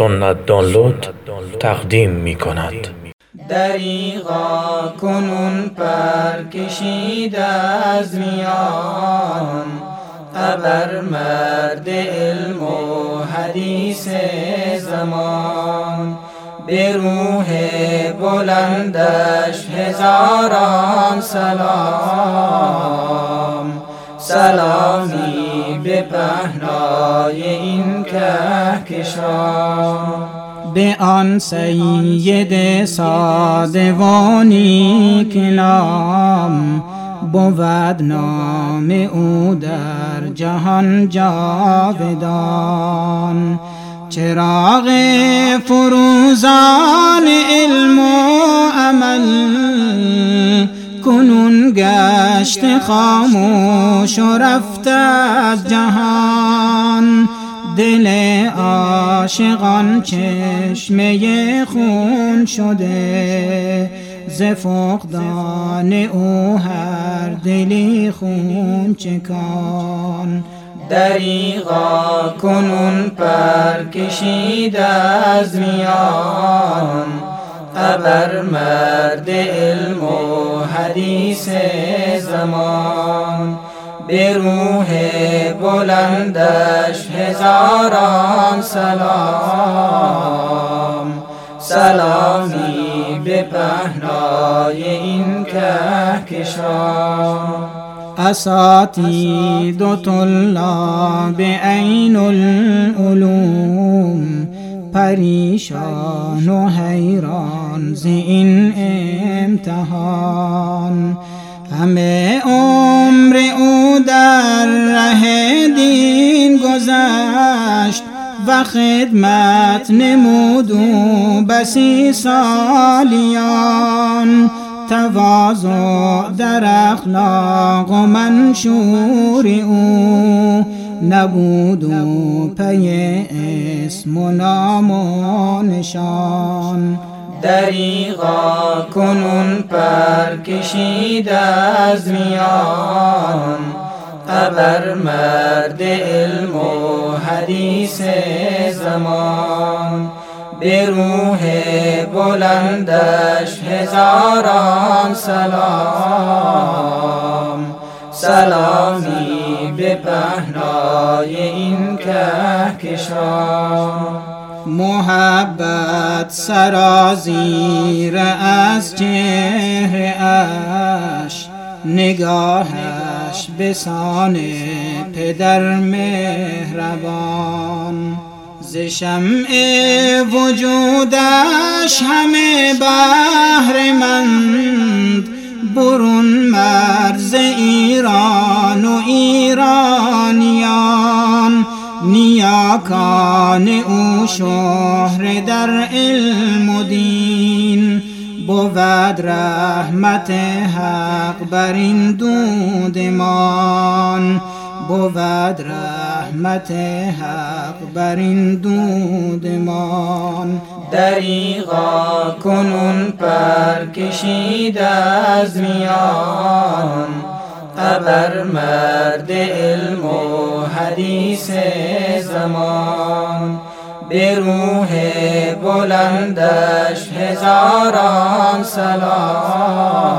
سنت دانلود تقدیم می کند دریغا کنون پر کشید از میان. ابر مرد علم و حدیث زمان. به روح بلندش هزاران سلام. سلامی پهنای این کهکشان. به آن سید سادوانی که نام بود نام او در جهان جاودان. چراغ فروزان علم و عمل کنون گشت خاموش و رفت از جهان. دل عاشقان چشمه خون شده. ز فقدان او هر دلی خون چکان. دریغا کنون پر کشید از میان. ابر مرد علم حدیث زمان به روح بلندش هزاران سلام. سلامی به پهنای این کهکشان. اساتید و طلاب عین العلوم پریشان و حیران ز این امتحان. همه عمر او در ره دین گذشت و خدمت نمود و بسی سالیان. تواضع در اخلاق و منشور او نبود و پی اسم و نام و نشان. دریغا کنون پر کشید از میان. ابر مرد علم و حدیث زمان. به روح بلندش هزاران سلام. سلامی به پهنای این کهکشان. محبت سرازیر از چهره اش نگاهش به پدر مهربان. ز شمع وجودش همه بهرمند برون مرز ایران و ایرانیان نیاکان او شهر در علم و دین. بود رحمت حق بر این دودمان. بود رحمت حق بر این دودمان. دریغا کنون پر کشید از میان. ابر مرد علم و حدیث زمان. به روح بلندش هزاران سلام.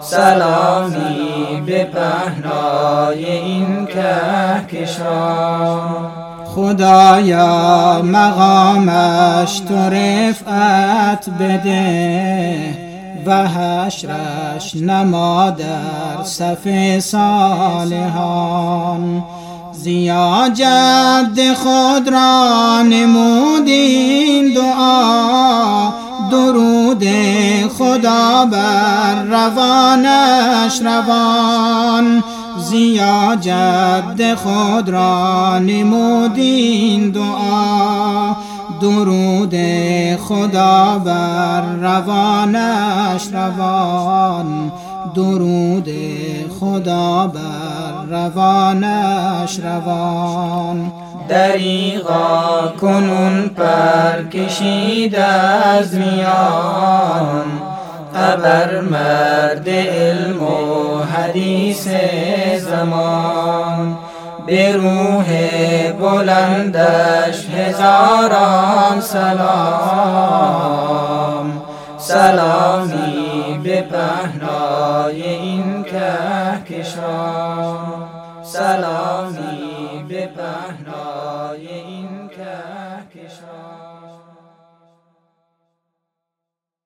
سلامی به پهنای این کهکشان. خدایا مقامش تو رفعت بده. و حشرش نما در صف صالحان. زیا جد خود را نمودین دعا. درود خدا بر روانش روان. زیا جد خود را نمودین دعا. درود خدا بر روانش روان. درود خدا بر روانش روان. دریغا کنون پر کشید از میان. ابر مرد علم و حدیث زمان. به روح بلندش هزاران سلام. سلامی به پهنای این کهکشان سلامی به پهنای این